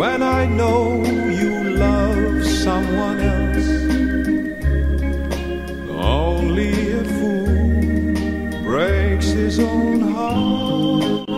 when I know you love someone else. Only a fool breaks his own heart.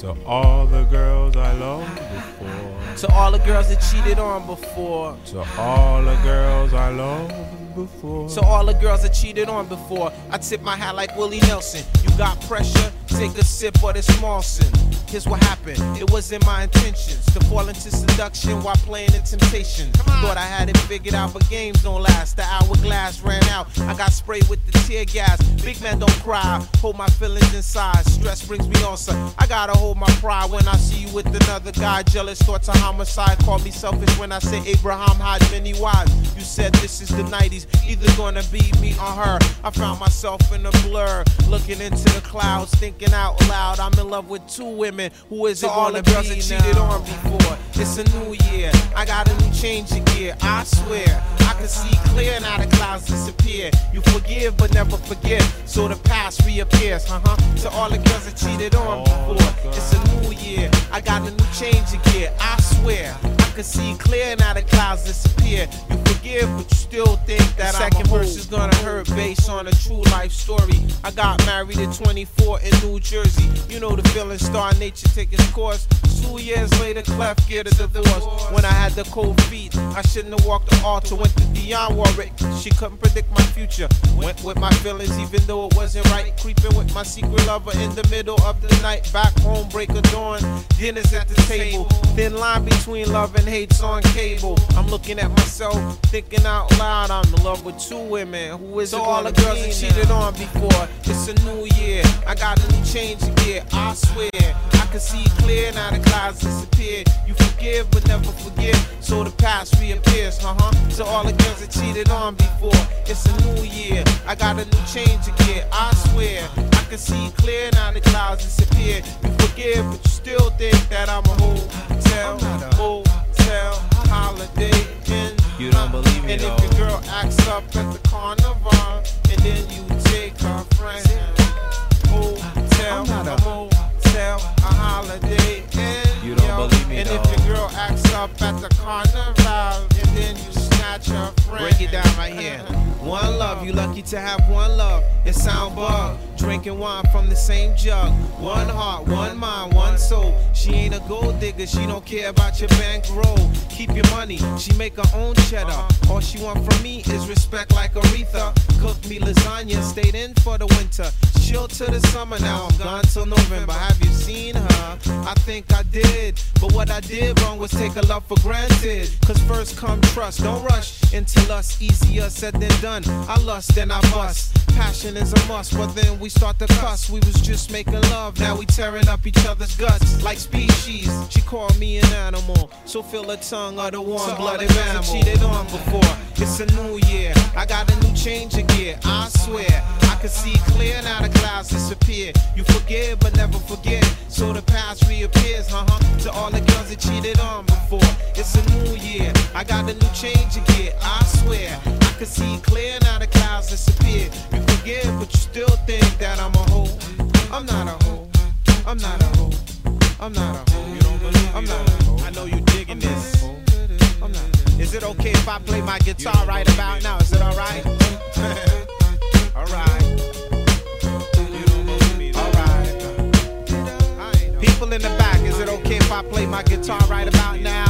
To all the girls I loved before. To all the girls that cheated on before. To all the girls I loved before. To all the girls that cheated on before. I tip my hat like Willie Nelson. You got pressure? Take a sip of this Molson. Here's what happened. It wasn't my intentions to fall into seduction while playing in temptation. Thought I had it figured out, but games don't last. The hourglass ran out. I got sprayed with the tear gas. Big man don't cry. Hold my feelings inside. Stress brings me on, son. I gotta hold my pride when I see you with another guy. Jealous thoughts of homicide. Call me selfish when I say Abraham had many wives. You said this is the 90s. Either gonna be me or her. I found myself in a blur. Looking into the clouds, thinking out loud. I'm in love with two women. Who is it To all the girls that cheated on before. It's a new year. I got a new change of gear. I swear. I can see clear now the clouds disappear. You forgive but never forget. So the past reappears. Uh huh. To all the girls that cheated on before. It's a new year. I got a new change of gear. I swear. I can see clear now the clouds disappear. You forgive, but you still think that The I'm second verse is gonna hurt based on a true life story. I got married at 24 in New Jersey. You know the feeling, star nature take its course. Two years later, Clef get a divorce. When I had the cold feet, I shouldn't have walked the altar. Went to Dionne Warwick. She couldn't predict my future. Went with my feelings, even though it wasn't right. Creeping with my secret lover in the middle of the night. Back home, break of dawn. Dinner's at the table. Thin line between love and hate's on cable. I'm looking at myself, thinking out loud. I'm in love with two women. Who is So it all gonna girls that cheated on before. It's a new year. I got a new change of gear. I swear. I can see clear now the clouds disappear. You forgive but never forget. So the past reappears. Uh huh. To all the girls that cheated on before. It's a new year. I got a new change of gear. I swear. I can see clear now the clouds disappear. You forgive but you still think that I'm a hotel. Hotel. Holiday Inn. You don't believe me And though. if your girl acts up at the carnival, you take her friend, hotel, a motel, a holiday. You don't believe me And though. if your girl acts up at the carnival, and then you snatch her friend. Break it down right here. One love, you lucky to have one love. It sound bug. Drinking wine from the same jug. One heart, one mind, one soul. She ain't a gold digger, she don't care about your bankroll. Keep your money, she make her own cheddar. All she want from me is respect like Aretha. Me lasagna, stayed in for the winter. Chill till the summer, now I'm gone till November. Have you seen her? I think I did. But what I did wrong was take a love for granted. Cause first come trust, don't rush into lust. Easier said than done. I lust, then I bust. Passion is a must, but then we start to cuss. We was just making love, now we tearing up each other's guts like species. She called me an animal, so feel the tongue of the warm blooded animal. Cheated on before, it's a new year. Forget, so the past reappears, uh huh. To all the girls that cheated on before, it's a new year. I got a new change of gear, I swear. I can see clear now the clouds disappear. You forgive, but you still think that I'm a hoe. I'm not a hoe. I'm not a hoe. I'm not a hoe. You don't believe I'm not a hoe. I know you digging this. I'm not. Is it okay if I play my guitar right about now? Is it alright? alright. I play my guitar right about now?